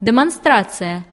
демонстрация.